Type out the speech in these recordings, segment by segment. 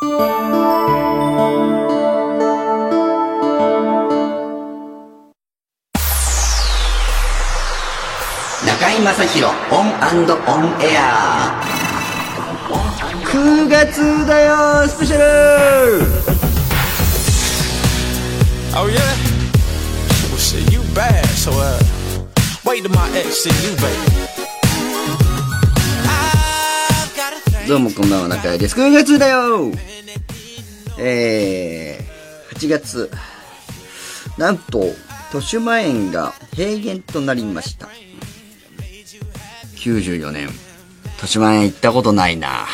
中井正広オンオンエア9月だよスペシャル Oh yeah? Well shit, you bad, so uh wait till my ex see you, baby. どうもこんばんは中井です。9月だよ。えー、8月。なんと豊島園が閉園となりました。94年。豊島園行ったことないな。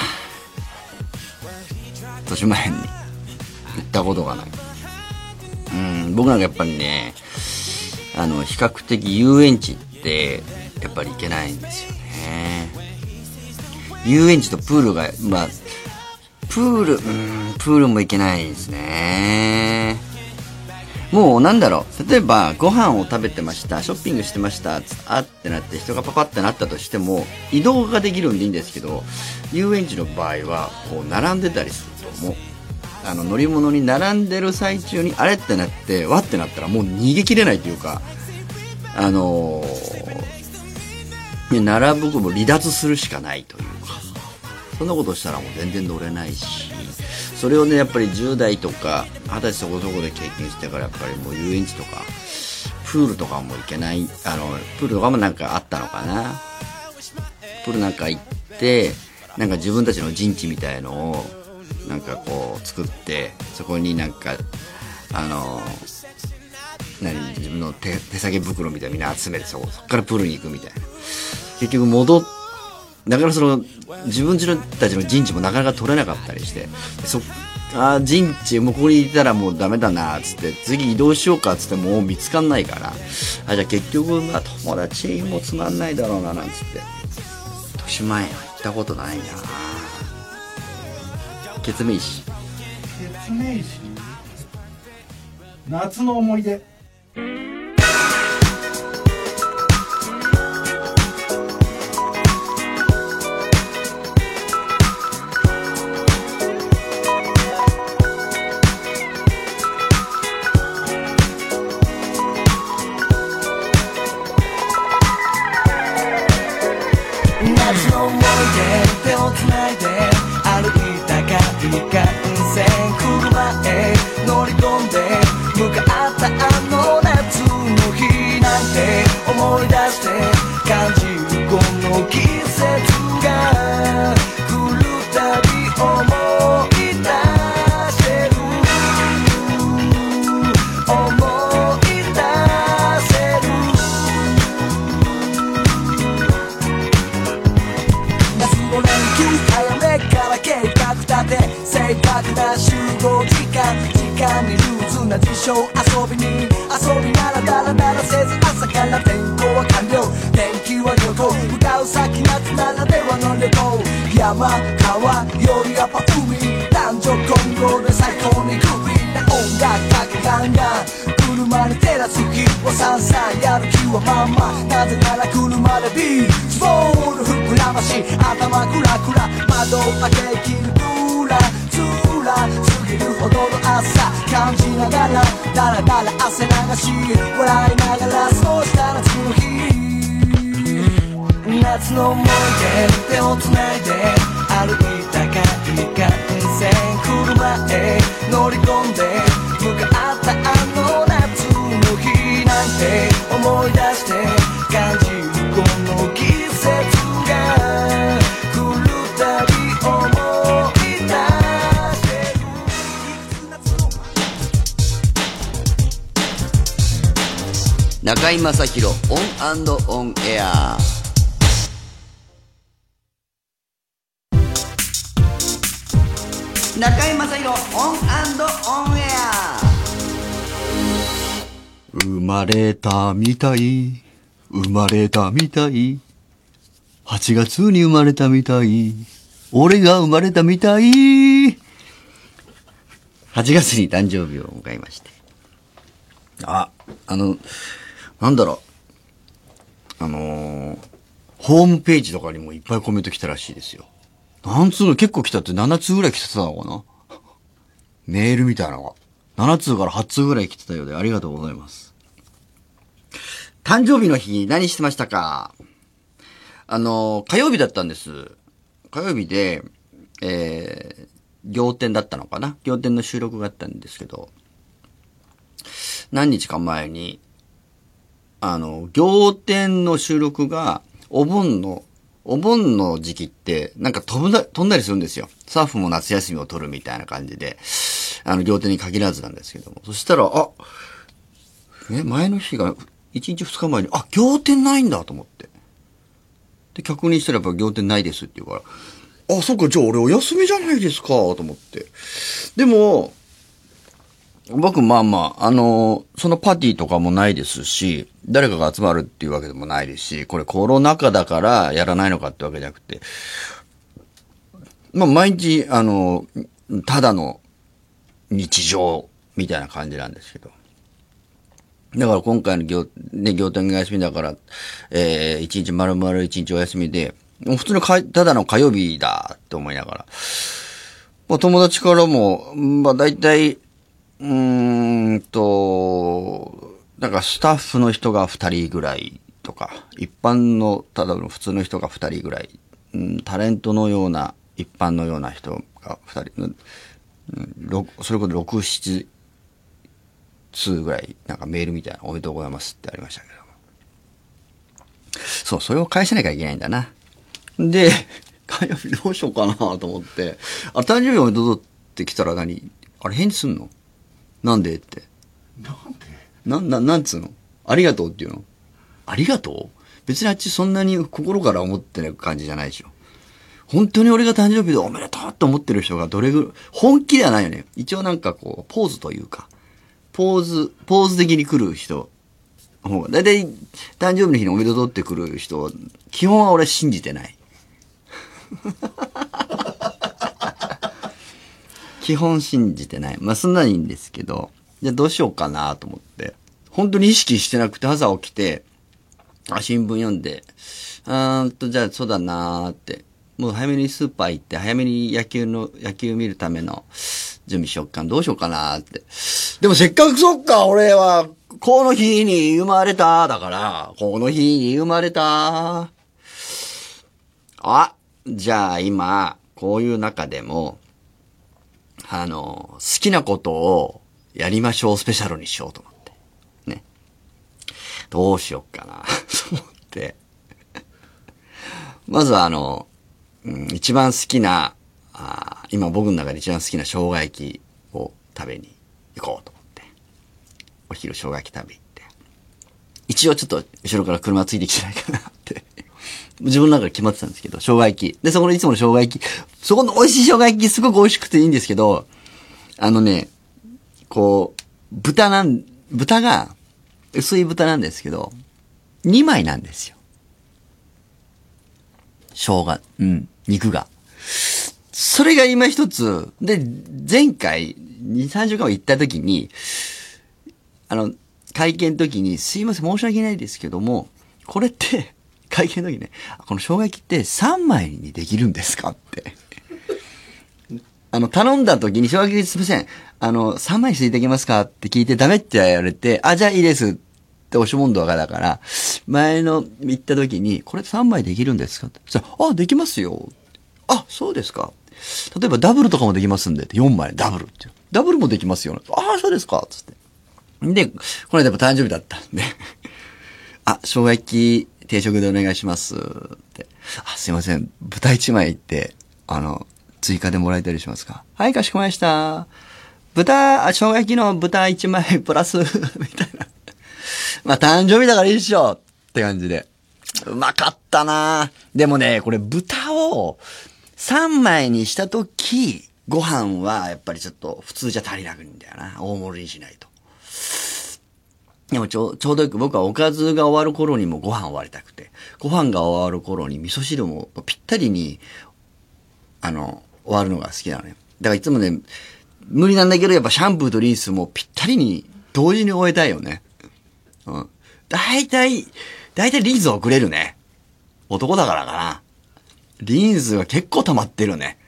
豊島園に。行ったことがない。うん僕なんかやっぱりねあの比較的遊園地ってやっぱり行けないんですよね。遊園地とプールがまあプールうんプールも行けないですね。もうなんだろう。例えばご飯を食べてました。ショッピングしてました。あってなって人がパパってなったとしても移動ができるんでいいんですけど遊園地の場合はこう並んでたりするともうあの乗り物に並んでる最中にあれってなってわってなったらもう逃げきれないというかあのー並ぶも離脱するしかないというか。そんなことしたらもう全然乗れないしそれをねやっぱり10代とか20歳そこそこで経験してからやっぱりもう遊園地とかプールとかも行けないあのプールとかもなんかあったのかな。プールなんか行ってなんか自分たちの陣地みたいのをなんかこう作ってそこになんかあの何自分の手手提げ袋みたいなみんな集めてそこそこからプールに行くみたいな。結局戻っだからその自分たちの陣地もなかなか取れなかったりしてそあ陣地もうここにいたらもうダメだなっつって次移動しようかっつってもう見つかんないからあじゃあ結局まあ友達もつまんないだろうななんつって。豊島園行ったことないな。ケツメイシ。説明し夏の思い出。な事象遊びに遊びならダラダラせず朝から天候は完了天気は旅行向かう先夏ならではの旅行山川よりやっぱ海男女混合で最高にグリーンな音楽かけガンガン車に照らす日はさんさんやる気はまんまなぜなら車でビーチボール膨らまし頭クラクラ窓を開け切るドゥラツーラ過ぎるほどのながらダラダラ汗流し笑いながらそうした夏の日夏の思い出手をつないで歩いた海岸線車へ乗り込んで向かったあの夏の日なんて思い出して中居正広オンオンエア。中居正広オンオンエア。生まれたみたい。生まれたみたい。8月に生まれたみたい。俺が生まれたみたい。8月に誕生日を迎えまして。あ、あの、なんだろう。あのーホームページとかにもいっぱいコメント来たらしいですよ。何通の結構来たって7通ぐらい来てたのかな？メールみたいなのが。7通から8通ぐらい来てたようでありがとうございます。誕生日の日何してましたか？あの、火曜日だったんです。火曜日で、えー、仰天だったのかな？仰天の収録があったんですけど、何日か前に、あの、仰天の収録が、お盆の、お盆の時期って、なんか飛ぶだ、飛んだりするんですよ。サーフも夏休みを取るみたいな感じで、あの、仰天に限らずなんですけども。そしたら、あ、え、前の日が、1日2日前に、あ、仰天ないんだと思って。で、確認したらやっぱ仰天ないですって言うから、あ、そっか、じゃあ俺お休みじゃないですか、と思って。でも、僕、まあまあ、あのそのパーティーとかもないですし、誰かが集まるっていうわけでもないですし、これコロナ禍だからやらないのかってわけじゃなくて、まあ毎日、あの、ただの日常みたいな感じなんですけど。だから今回の行、ね、行天が休みだから、えー、一日丸々一日お休みで、普通のかただの火曜日だって思いながら。まあ友達からも、まあ大体、うんと、なんかスタッフの人が二人ぐらいとか、一般の、ただの普通の人が二人ぐらい、うん、タレントのような、一般のような人が二人、うんそれこそ六七通ぐらい、なんかメールみたいな、おめでとうございますってありましたけども。そう、それを返さなきゃいけないんだな。で、火曜日どうしようかなと思って、あ、誕生日おめでとうって来たら何？あれ返事すんの？なんでって。なんで？な、な、なんつうの？ありがとうっていうの？ありがとう？別にあっちそんなに心から思ってる感じじゃないでしょ。本当に俺が誕生日でおめでとうって思ってる人がどれぐらい、本気ではないよね。一応なんかこう、ポーズというか、ポーズ、ポーズ的に来る人の方が、だいたい誕生日の日におめでとうって来る人は、基本は俺信じてない。基本信じてない。まあ、そんなにいいんですけど、じゃあどうしようかなと思って。本当に意識してなくて朝起きて、あ、新聞読んで、うーんと、じゃあそうだなーって。もう早めにスーパー行って、早めに野球の、野球見るための準備しよっか、どうしようかなーって。でもせっかくそっか、俺は、この日に生まれた、だから、この日に生まれた。あ、じゃあ今、こういう中でも、あの、好きなことをやりましょうスペシャルにしようと思って。ね。どうしよっかな、と思って。まずはあの、うん一番好きな、あ今僕の中で一番好きな生姜焼きを食べに行こうと思って。お昼生姜焼き食べ行って。一応ちょっと後ろから車ついてきてないかなって。自分の中で決まってたんですけど、生姜焼き。で、そこのいつもの生姜焼き。そこの美味しい生姜焼きすごく美味しくていいんですけど、あのね、こう、豚なん、豚が、薄い豚なんですけど、2枚なんですよ。生姜、うん、肉が。それが今一つ、で、前回、2、3週間行った時に、あの、会見の時に、すいません、申し訳ないですけども、これって、会見の時ね、この生姜焼きって3枚にできるんですかって。あの、頼んだ時に、生姜焼きすいません、あの、3枚にしていけますかって聞いて、ダメって言われて、あ、じゃあいいですって押し問答がだから、前の行った時に、これ3枚できるんですかって。あ、できますよ。あ、そうですか。例えばダブルとかもできますんで、4枚ダブルって。ダブルもできますよ。ああ、そうですか。つって。で、この間やっぱ誕生日だったんで、あ、生姜焼き定食でお願いしますって。あ、すいません。豚1枚って、あの、追加でもらえたりしますか？はい、かしこまりました。豚、あ生姜焼きの豚1枚 プラス、みたいな。まあ、誕生日だからいいっしょって感じで。うまかったなでもね、これ豚を3枚にしたとき、ご飯はやっぱりちょっと普通じゃ足りなくんだよな。大盛りにしないと。でもちょちょうどよく僕はおかずが終わる頃にもご飯終わりたくて、ご飯が終わる頃に味噌汁もぴったりに、あの、終わるのが好きなのね。だからいつもね、無理なんだけどやっぱシャンプーとリンスもぴったりに同時に終えたいよね。うん。大体、大体リンス遅れるね。男だからかな。リンスが結構溜まってるね。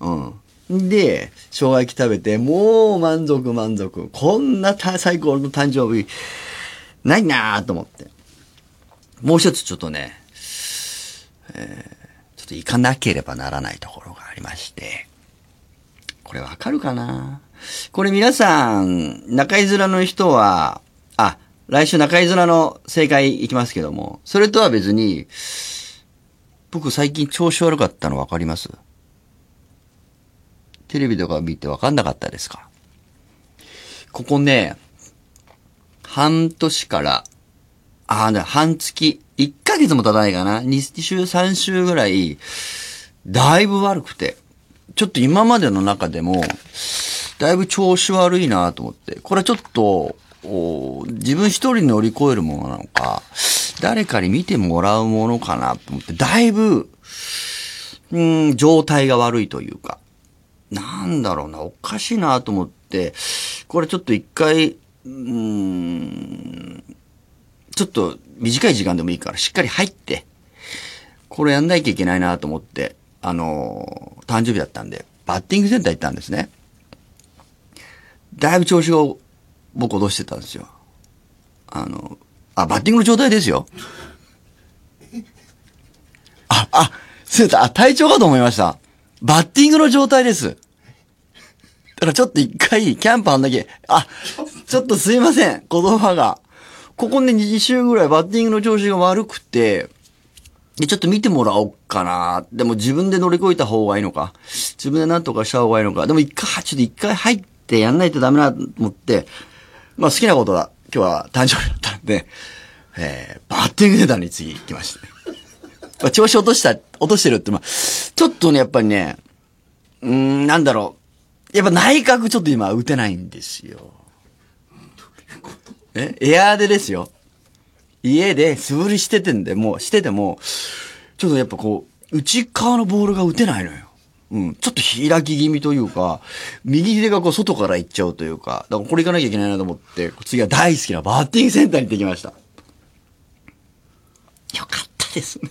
うん。で、生姜焼き食べて、もう満足満足。こんな最高の誕生日、ないなぁと思って。もう一つちょっとね、えーちょっと行かなければならないところがありまして、これわかるかな？これ皆さん、中居面の人は、あ、来週中居面の正解いきますけども、それとは別に、僕最近調子悪かったのわかります？テレビとか見てわかんなかったですか？ここね、半年から、ああ、ね、半月、1ヶ月も経たないかな ?2 週、3週ぐらい、だいぶ悪くて。ちょっと今までの中でも、だいぶ調子悪いなと思って。これはちょっと、自分一人乗り越えるものなのか、誰かに見てもらうものかなと思って、だいぶ、うん、状態が悪いというか、なんだろうな、おかしいなと思って、これちょっと一回、うん、ちょっと短い時間でもいいからしっかり入って、これやんなきゃいけないなと思って、あの誕生日だったんで、バッティングセンター行ったんですね。だいぶ調子を僕落としてたんですよ。あの、あ、バッティングの状態ですよ。あ、あ、すいません、あ、体調かと思いました。バッティングの状態です。だからちょっと一回、キャンパーだけ、あ、ちょっとすいません、言葉が。ここね、2週ぐらいバッティングの調子が悪くて、で、ちょっと見てもらおうかな。でも自分で乗り越えた方がいいのか。自分で何とかした方がいいのか。でも一回、ちょっと一回入ってやんないとダメだと思って、まあ好きなことだ。今日は誕生日だったんで、えー、バッティングセンタに次行きました。まあ調子落とした、落としてるって、まあ、ちょっとね、やっぱりね、うん、なんだろう。やっぱ内角ちょっと今打てないんですよ。えエアーでですよ。家で素振りしててんで、もう、してても、ちょっとやっぱこう、内側のボールが打てないのよ。うん。ちょっと開き気味というか、右手がこう外から行っちゃうというか、だからこれ行かなきゃいけないなと思って、次は大好きなバッティングセンターに行ってきました。よかったですね。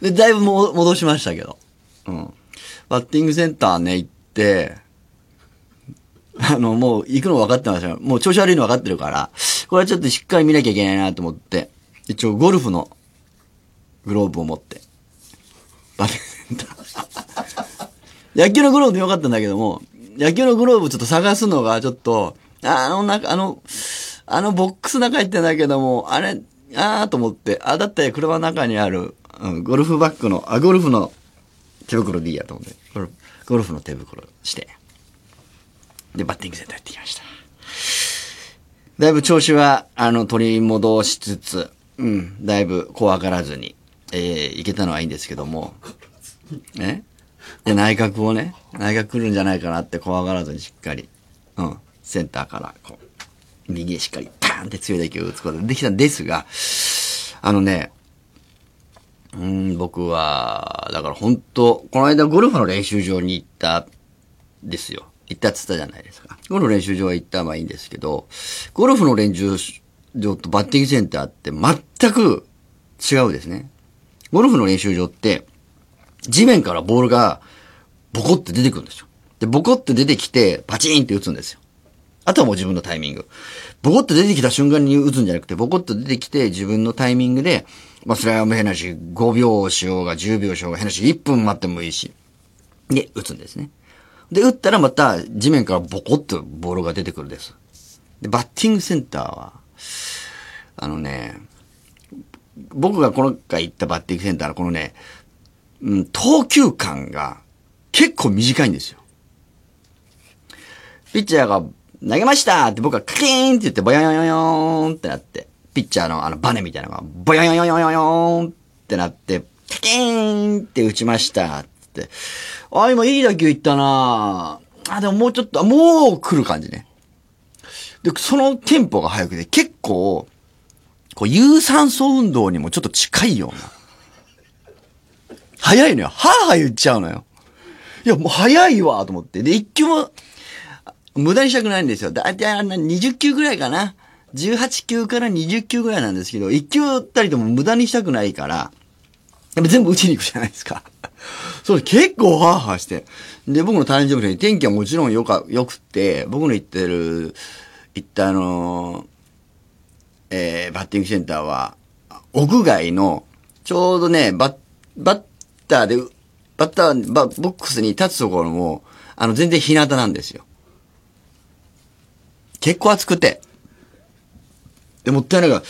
で、だいぶも戻しましたけど。うん。バッティングセンターね、行って、あの、もう行くの分かってましたよ。もう調子悪いの分かってるから、これはちょっとしっかり見なきゃいけないなと思って、一応ゴルフのグローブを持って、バッテンタ。野球のグローブでよかったんだけども、野球のグローブちょっと探すのがちょっと、あの中、あの、あのボックス中入ってんだけども、あれ、あーと思って、あ、だったら車の中にある、うん、ゴルフバッグの、あ、ゴルフの手袋でいいやと思って、ゴルフの手袋して、で、バッティングセンター行ってきました。だいぶ調子は、あの、取り戻しつつ、うん、だいぶ怖がらずに、えー、いけたのはいいんですけども、ね。で、内角をね、内角来るんじゃないかなって怖がらずにしっかり、うん、センターから、こう、右へしっかり、パーンって強い打球を打つことができたんですが、あのね、うん、僕は、だから本当この間ゴルフの練習場に行った、ですよ。行ったっつったじゃないですか。ゴルフの練習場は行ったのはいいんですけど、ゴルフの練習場とバッティングセンターって全く違うですね。ゴルフの練習場って、地面からボールがボコって出てくるんですよ。で、ボコって出てきて、パチンって打つんですよ。あとはもう自分のタイミング。ボコって出てきた瞬間に打つんじゃなくて、ボコって出てきて自分のタイミングで、まあそれはも変なし、5秒しようが10秒しようが変なし、1分待ってもいいし。で、打つんですね。で、打ったらまた地面からボコッとボールが出てくるです。で、バッティングセンターは、あのね、僕がこの回行ったバッティングセンターのこのね、うん、投球間が結構短いんですよ。ピッチャーが投げましたって僕がカキーンって言ってボヨヨヨヨーンってなって、ピッチャーのあのバネみたいなのがボヨヨヨヨヨヨーンってなって、カキーンって打ちましたって。あ、今いい打球いったなあ、でももうちょっと、もう来る感じね。で、そのテンポが速くて結構、こう有酸素運動にもちょっと近いような。早いのよ。はぁはぁ言っちゃうのよ。いや、もう早いわ、と思って。で、一球も、無駄にしたくないんですよ。だいたいあんな20球ぐらいかな。18球から20球ぐらいなんですけど、1球打ったりとも無駄にしたくないから、全部打ちに行くじゃないですか。それ結構ハーハーして。で、僕の誕生日に天気はもちろんよか、良くて、僕の行ってる、行ったあのーえーバッティングセンターは、屋外の、ちょうどね、バッ、バッターで、バッター、バボックスに立つところも、あの、全然日向なんですよ。結構暑くて。で、もったいないが、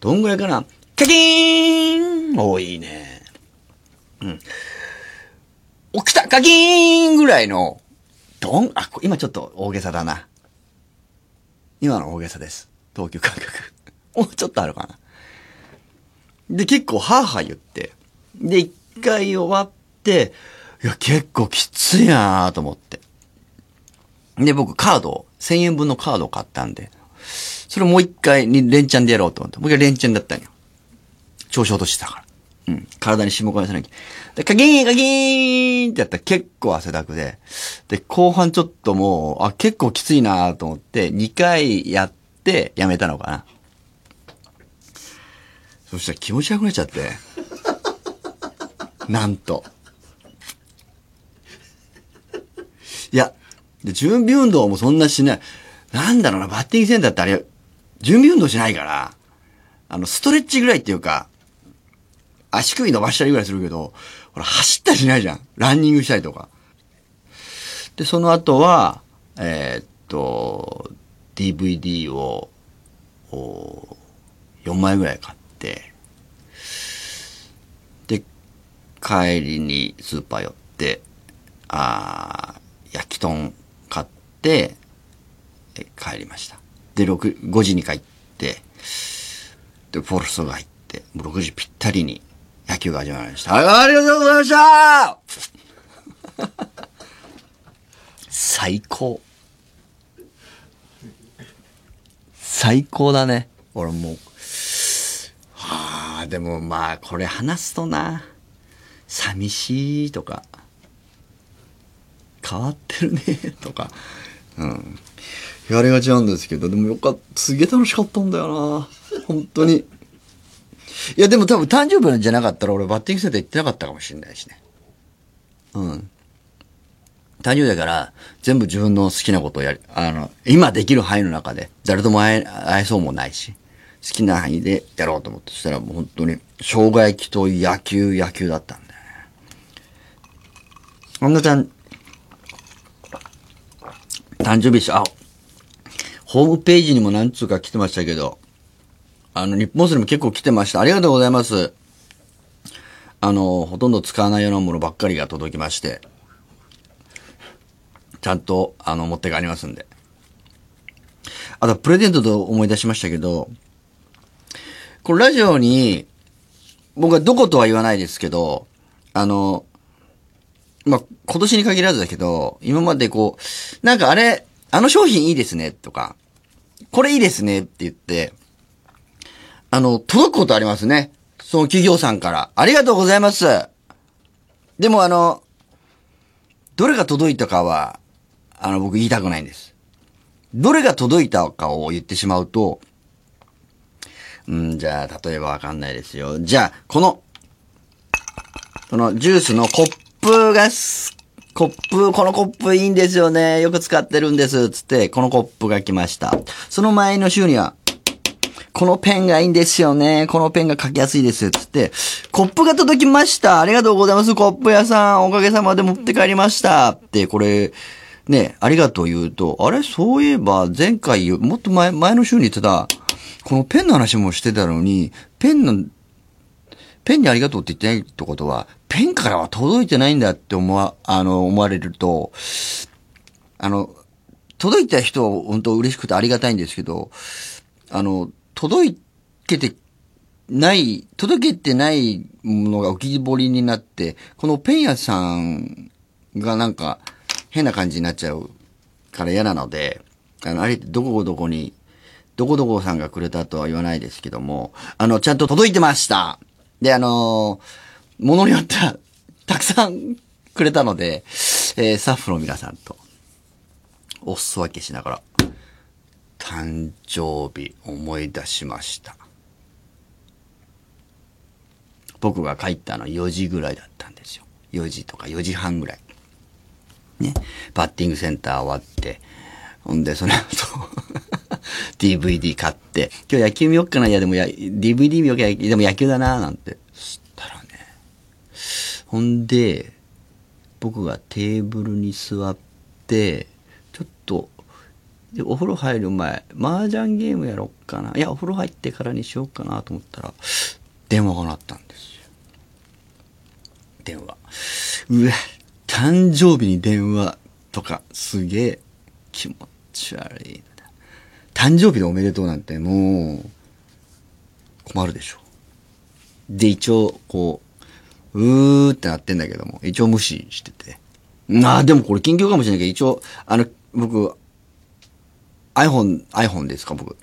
どんぐらいかなカキーンおいいね。うん。お、来たカキーンぐらいの、どん、あ、今ちょっと大げさだな。今の大げさです。投球感覚。もうちょっとあるかな。で、結構、はぁはぁ言って。で、一回終わって、いや、結構きついなぁと思って。で、僕、カードを、1000円分のカードを買ったんで、それもう一回に連チャンでやろうと思って。もう一回連チャンだったんよ。調子落としてたから。うん。体に霜込ませなきゃ。で、カキーンカキーンってやったら結構汗だくで。で、後半ちょっともう、あ、結構きついなと思って、2回やってやめたのかな。そしたら気持ち悪くなっちゃって。なんと。いや、で準備運動もそんなしない。なんだろうな、バッティングセンターってあれ、準備運動しないから、あの、ストレッチぐらいっていうか、足首伸ばしたりぐらいするけど、ほら、走ったりしないじゃん。ランニングしたりとか。で、その後は、えーっと、DVD を、お4枚ぐらい買って、で、帰りにスーパー寄って、あー焼き豚買って、帰りました。で、6、5時に帰って、で、フォルスが入って、もう6時ぴったりに野球が始まりました。あありがとうございました最高。最高だね。俺もう。はあ、でもまあ、これ話すとな。寂しいとか、変わってるね、とか。うん。言われがちなんですけど、でもよかった。すげえ楽しかったんだよな。本当に。いや、でも多分誕生日なんじゃなかったら俺バッティングセンター行ってなかったかもしれないしね。うん。誕生日だから、全部自分の好きなことをやり、あの、今できる範囲の中で、誰とも会え、会えそうもないし、好きな範囲でやろうと思って、そしたらもう本当に、生姜焼きと野球、野球だったんだよね。本田ちゃん、誕生日し、あ、ホームページにも何通か来てましたけど、あの、日本スリム結構来てました。ありがとうございます。あの、ほとんど使わないようなものばっかりが届きまして、ちゃんと、あの、持って帰りますんで。あと、プレゼントと思い出しましたけど、このラジオに、僕はどことは言わないですけど、あの、まあ、今年に限らずだけど、今までこう、なんかあれ、あの商品いいですね、とか、これいいですねって言って、あの、届くことありますね。その企業さんから。ありがとうございます。でもあの、どれが届いたかは、あの、僕言いたくないんです。どれが届いたかを言ってしまうと、うん、じゃあ、例えばわかんないですよ。じゃあ、この、このジュースのコップがす、コップ、このコップいいんですよね。よく使ってるんです。つって、このコップが来ました。その前の週には、このペンがいいんですよね。このペンが書きやすいです。つって、コップが届きました。ありがとうございます。コップ屋さん、おかげさまで持って帰りました。って、これ、ね、ありがとう言うと、あれそういえば、前回、もっと前、前の週に言ってた、このペンの話もしてたのに、ペンの、ペンにありがとうって言ってないってことは、ペンからは届いてないんだって思わ、あの、思われると、あの、届いた人は本当嬉しくてありがたいんですけど、あの、届けてない、届けてないものが浮き彫りになって、このペン屋さんがなんか変な感じになっちゃうから嫌なので、あの、あれどこどこに、どこどこさんがくれたとは言わないですけども、あの、ちゃんと届いてました。で、あのものによっては、たくさんくれたので、えースタッフの皆さんと、お裾分けしながら、誕生日思い出しました。僕が帰ったの4時ぐらいだったんですよ。4時とか4時半ぐらい。ね。バッティングセンター終わって、ほんで、その後、DVD 買って、今日野球見よっかな、いやでもや、DVD 見よっかな、でも野球だな、なんて。そしたらね、ほんで、僕がテーブルに座って、でお風呂入る前、麻雀ゲームやろっかな。いや、お風呂入ってからにしようかなと思ったら、電話が鳴ったんですよ。電話。うわ、誕生日に電話とか、すげえ気持ち悪い。誕生日でおめでとうなんてもう、困るでしょ。で、一応、こう、うーってなってんだけども、一応無視してて。ああ、でもこれ緊急かもしれないけど、一応、あの、僕、iPhone、iPhone ですか、僕。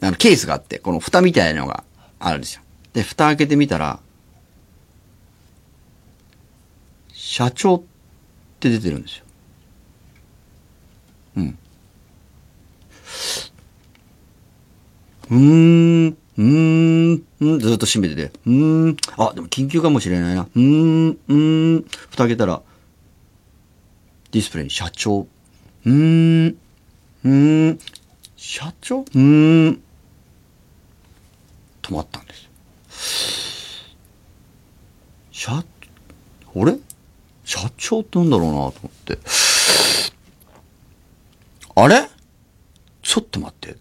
あの、ケースがあって、この蓋みたいなのがあるんですよ。で、蓋開けてみたら、社長って出てるんですよ。うん。うーん、うーん、ずっと閉めてて、うーん、あ、でも緊急かもしれないな。うーん、うーん、蓋開けたら、ディスプレイに社長。うーん、うーん、社長？うーん、止まったんですよ。社、あれ？社長ってなんだろうなと思って。あれ？ちょっと待って。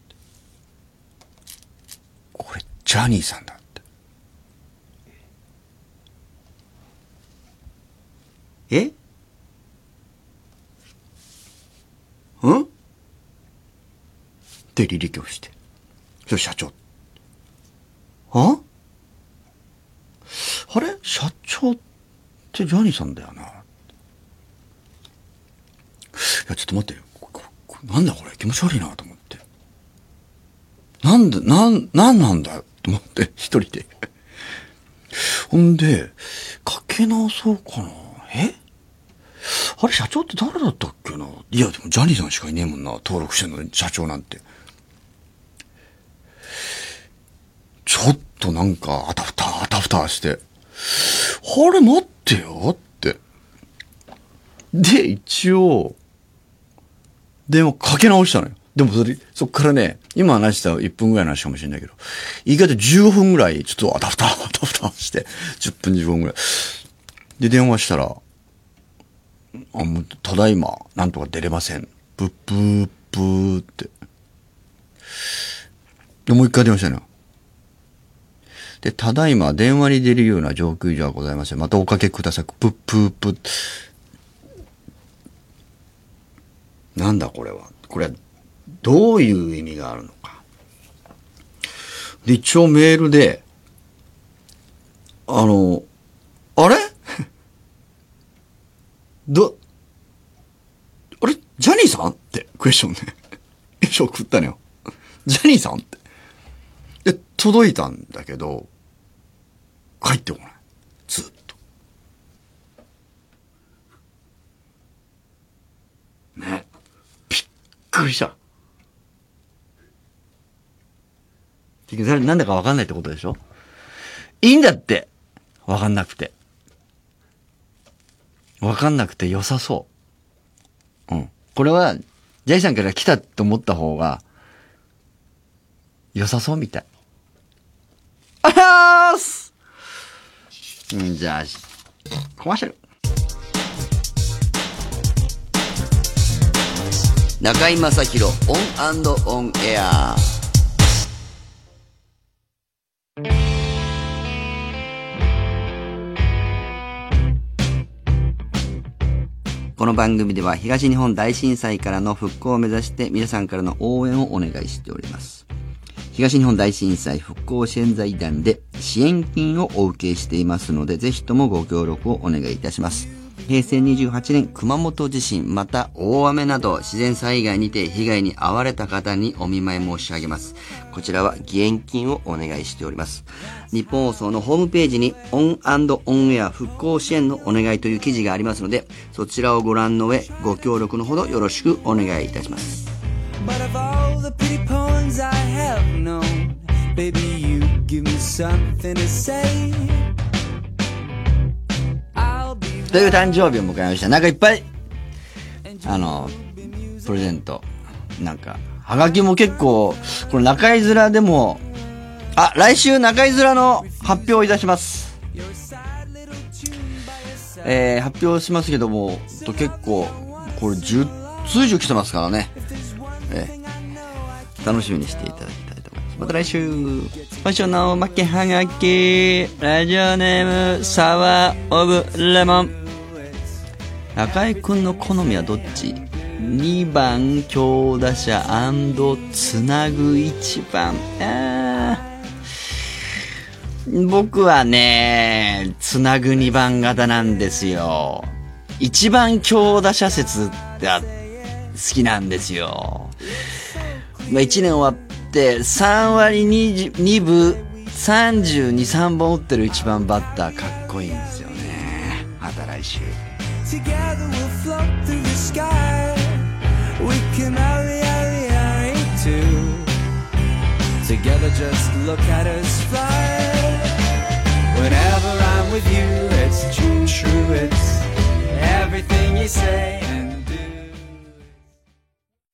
これ、ジャニーさんだって。えんで、履歴をして。それ社長。あ？あれ？社長ってジャニーさんだよな。いや、ちょっと待って。こここなんだこれ？気持ち悪いなと思って。なんで、なん、なんなんだと思って、一人で。ほんで、かけ直そうかな。え？あれ、社長って誰だったっけな？いや、でもジャニーさんしかいねえもんな。登録してんのに、社長なんて。ちょっとなんか、あたふた、あたふたして。あれ、待ってよって。で、一応、電話かけ直したのよ。でもそれ、そっからね、今話した1分ぐらいの話かもしれないけど、意外と15分ぐらい、ちょっとあたふた、あたふたして、10分15分ぐらい。で、電話したら、あ、もう、ただいま、なんとか出れません。ブッブーブーって。で、もう一回電話したのよ。で、ただいま電話に出るような状況じゃございません。またおかけください。プップープ。なんだこれは。これは、どういう意味があるのか。で、一応メールで、あの、あれ？ど、あれ？ジャニーさん？ってクエスチョンね。一応送ったのよ。ジャニーさん？って。で、届いたんだけど、帰ってこない。ずっと。ね。びっくりした。なんだかわかんないってことでしょ？いいんだって。わかんなくて。わかんなくて良さそう。うん。これは、ジャイさんから来たと思った方が、良さそうみたい。あらーすうん、じゃあ、コマーシャル。中居正広オンオンエアこの番組では東日本大震災からの復興を目指して皆さんからの応援をお願いしております。東日本大震災復興支援財団で支援金をお受けしていますので、ぜひともご協力をお願いいたします。平成28年熊本地震また大雨など自然災害にて被害に遭われた方にお見舞い申し上げます。こちらは義援金をお願いしております。ニッポン放送のホームページにオンオンエア復興支援のお願いという記事がありますので、そちらをご覧の上、ご協力のほどよろしくお願いいたします。But of all the pretty poems I have known, baby, you give me something to say. という誕生日を迎えました。なんかいっぱい、あの、プレゼント。なんか、はがきも結構、これ中居面でも、あ、来週中居面の発表をいたします。えー、発表しますけども、と結構、これ10通以上来てますからね。えー、楽しみにしていただきたいと思います。また来週、今週のおまけはがき、ラジオネーム、サワーオブレモン。中居くんの好みはどっち ?2 番強打者つなぐ1番。僕はね、つなぐ2番型なんですよ。1番強打者説って好きなんですよ。まあ、1年終わって3割 2, 2分32、3本打ってる1番バッターかっこいいんですよね。また来週。Together we'll float through the sky. We can hurry, hurry, hurry too. Together just look at us fly. Whenever I'm with you, it's true, true, it's everything you say.